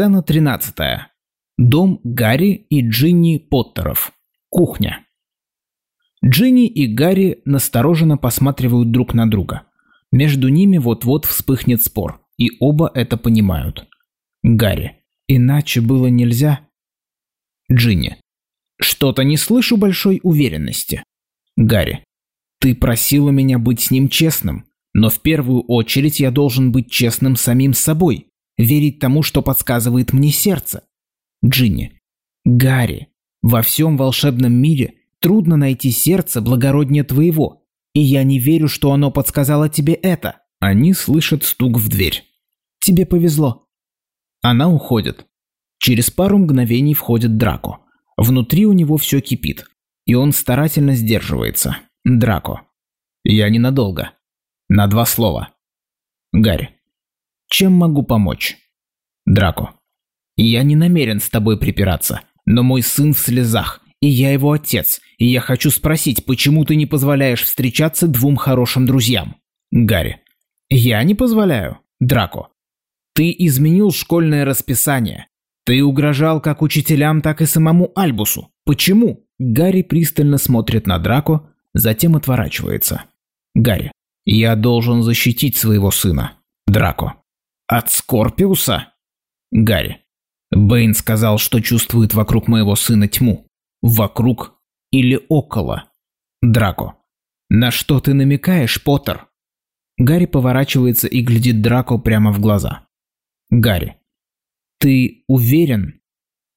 Сцена 13. Дом Гарри и Джинни Поттеров. Кухня. Джинни и Гарри настороженно посматривают друг на друга. Между ними вот-вот вспыхнет спор, и оба это понимают. Гарри. Иначе было нельзя. Джинни. Что-то не слышу большой уверенности. Гарри. Ты просила меня быть с ним честным, но в первую очередь я должен быть честным самим собой, верить тому, что подсказывает мне сердце. Джинни. Гарри. Во всем волшебном мире трудно найти сердце благороднее твоего, и я не верю, что оно подсказало тебе это. Они слышат стук в дверь. Тебе повезло. Она уходит. Через пару мгновений входит Драко. Внутри у него все кипит, и он старательно сдерживается. Драко. Я ненадолго. На два слова. Гарри. Чем могу помочь? Драко. Я не намерен с тобой припираться, но мой сын в слезах, и я его отец, и я хочу спросить, почему ты не позволяешь встречаться двум хорошим друзьям? Гарри. Я не позволяю. Драко. Ты изменил школьное расписание. Ты угрожал как учителям, так и самому Альбусу. Почему? Гарри пристально смотрит на Драко, затем отворачивается. Гарри. Я должен защитить своего сына. Драко. От Скорпиуса? Гарри. Бэйн сказал, что чувствует вокруг моего сына тьму. Вокруг или около. Драко. На что ты намекаешь, Поттер? Гарри поворачивается и глядит Драко прямо в глаза. Гарри. Ты уверен?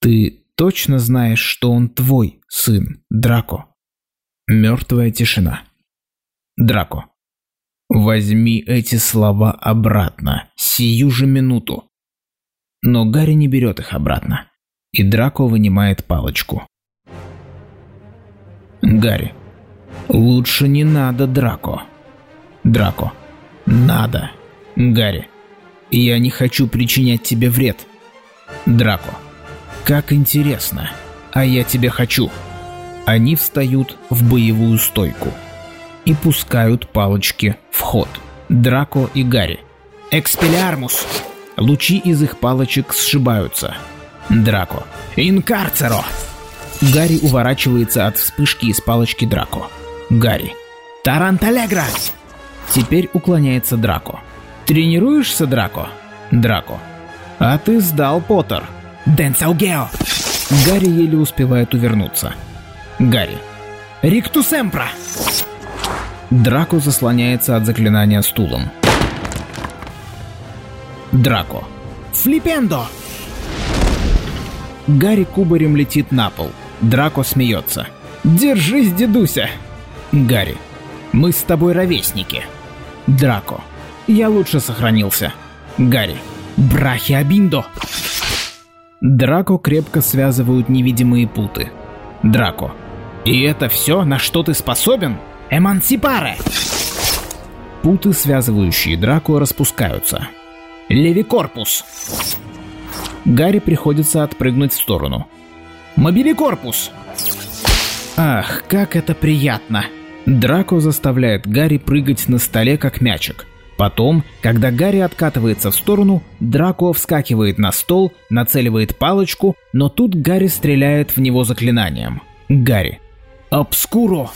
Ты точно знаешь, что он твой сын, Драко? Мертвая тишина. Драко. Возьми эти слова обратно, сию же минуту. Но Гарри не берет их обратно. И Драко вынимает палочку. Гарри. Лучше не надо, Драко. Драко. Надо. Гарри. Я не хочу причинять тебе вред. Драко. Как интересно. А я тебе хочу. Они встают в боевую стойку и пускают палочки в ход. Драко и Гарри. Экспелиармус. Лучи из их палочек сшибаются. Драко. Инкарцеро. Гарри уворачивается от вспышки из палочки Драко. Гарри. Таранталегра. Теперь уклоняется Драко. Тренируешься, Драко? Драко. А ты сдал, Поттер. Денсаугео. Гарри еле успевает увернуться. Гарри. Риктусемпра. Драко заслоняется от заклинания стулом. Драко. Флипендо! Гарри кубарем летит на пол. Драко смеется. «Держись, дедуся!» Гарри. «Мы с тобой ровесники». Драко. «Я лучше сохранился». Гарри. «Брахиабиндо!» Драко крепко связывают невидимые путы. Драко. «И это все, на что ты способен?» Эмансипаре! Путы, связывающие Драко, распускаются. Левикорпус! Гарри приходится отпрыгнуть в сторону. Мобиликорпус! Ах, как это приятно! Драко заставляет Гарри прыгать на столе, как мячик. Потом, когда Гарри откатывается в сторону, Драко вскакивает на стол, нацеливает палочку, но тут Гарри стреляет в него заклинанием. Гарри. «Обскуро!»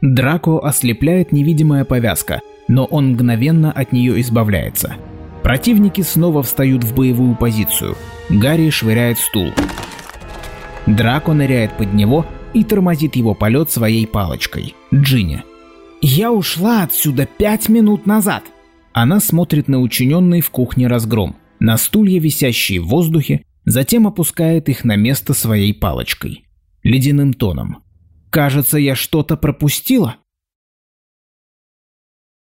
Драко ослепляет невидимая повязка, но он мгновенно от нее избавляется. Противники снова встают в боевую позицию. Гарри швыряет стул. Драко ныряет под него и тормозит его полет своей палочкой. Джинни. «Я ушла отсюда пять минут назад!» Она смотрит на учиненный в кухне разгром, на стулья, висящие в воздухе, затем опускает их на место своей палочкой. Ледяным тоном. Кажется, я что-то пропустила.